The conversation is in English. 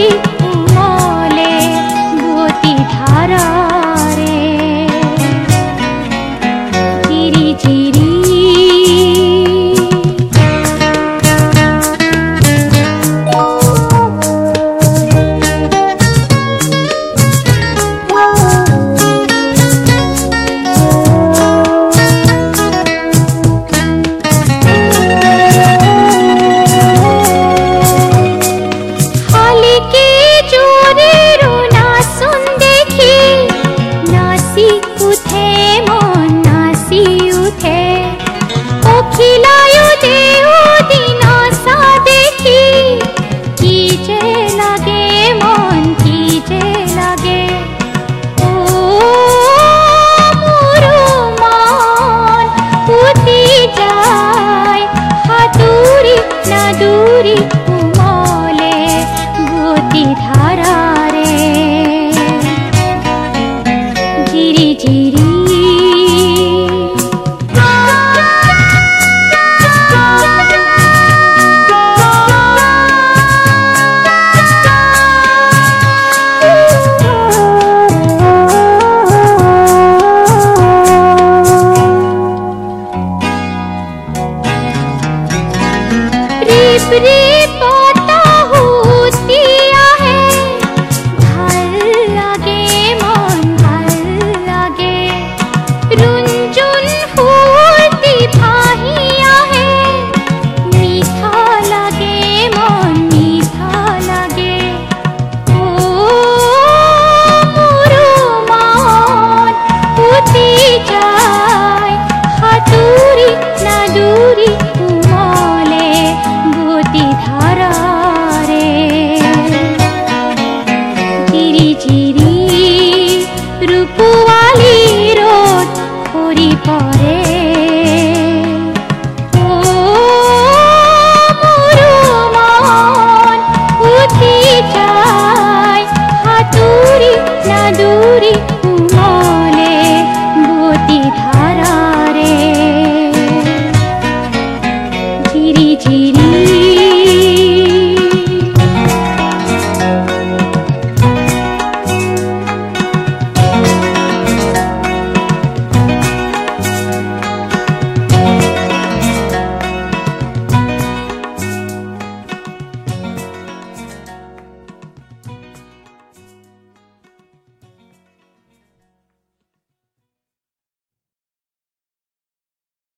দূরি না Deep, deep.